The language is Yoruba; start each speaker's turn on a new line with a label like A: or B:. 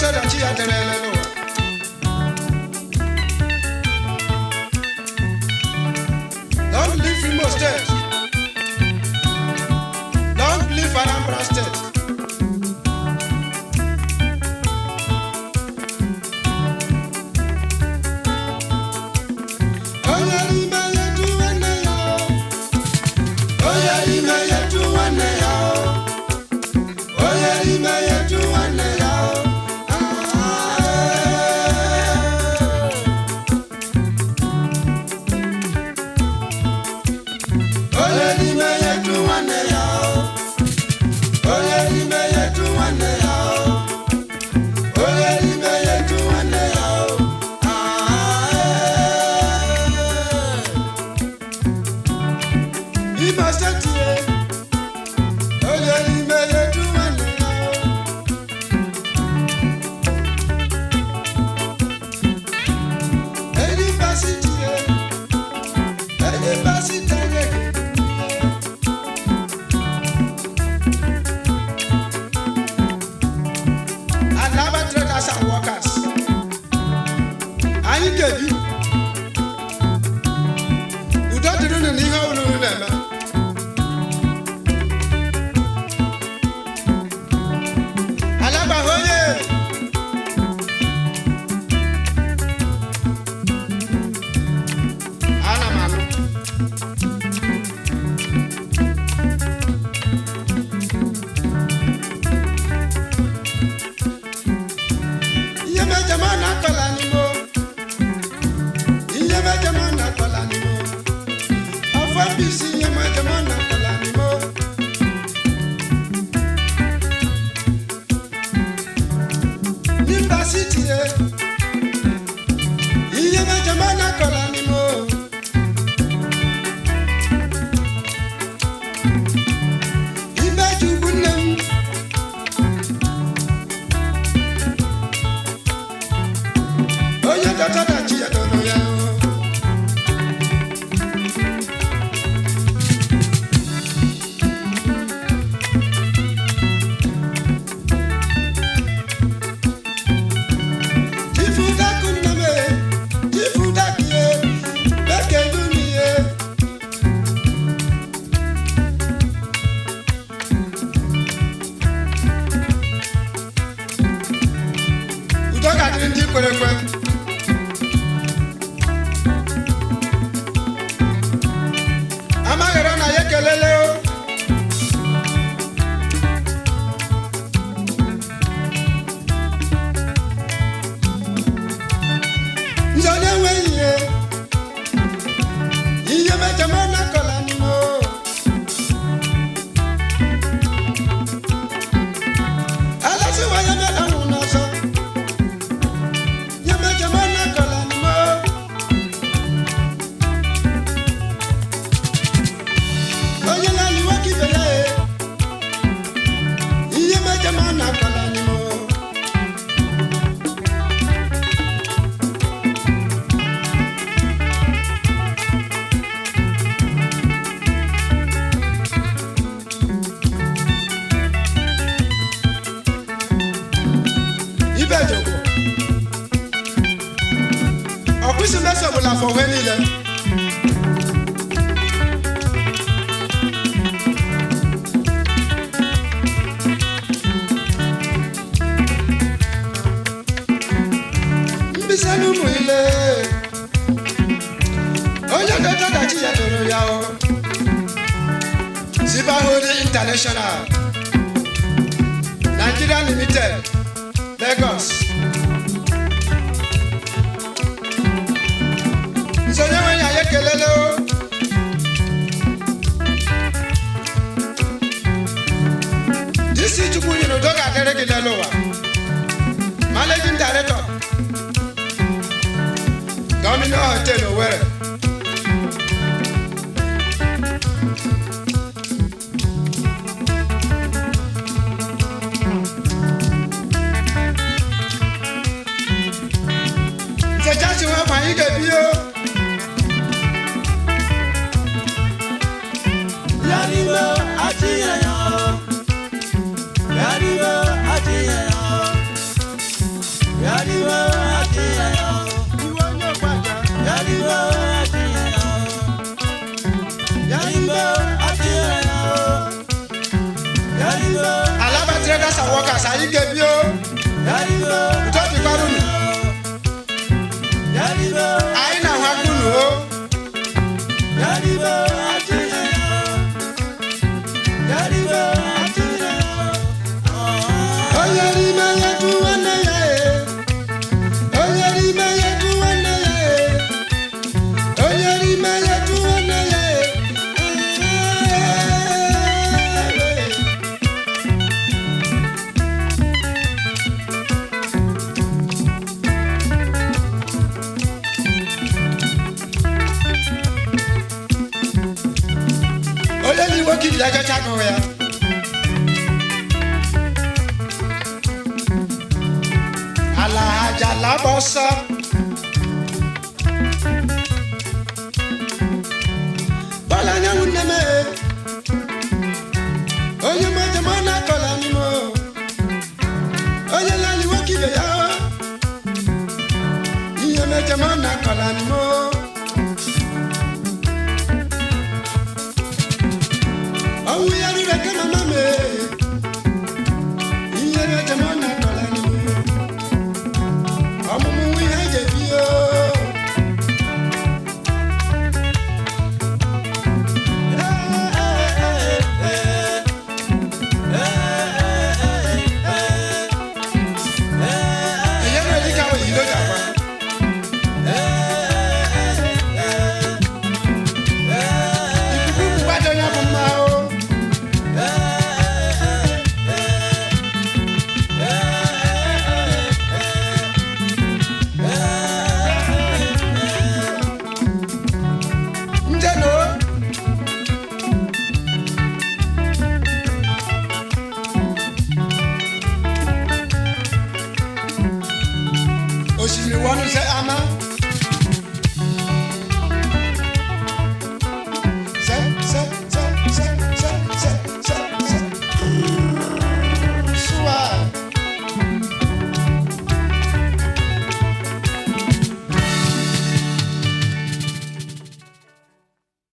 A: tẹ̀lé tí a tẹ̀lé lẹ́nu. jẹ̀bi udadiri ni ni ihe unu na-eme alagbahụ onye ana m anụ da da da. ndị onye enweghị ihe ihe mejọ m Isi mese ọbụla afọwe niile mbise n'ụmụ ile onye dọta International Nigeria Limited Lagos sonye nwe ya ya ekelele o isi chukwu nyere udo ga-adịrị gị n'elu ụwa hotel Owerri àwọn kàṣà yìí ké bí ó tó ti kọ́ lónìí. ayé náà wá kúlù ó. ti di ẹgbẹ́ chanu lábọ̀ sọ.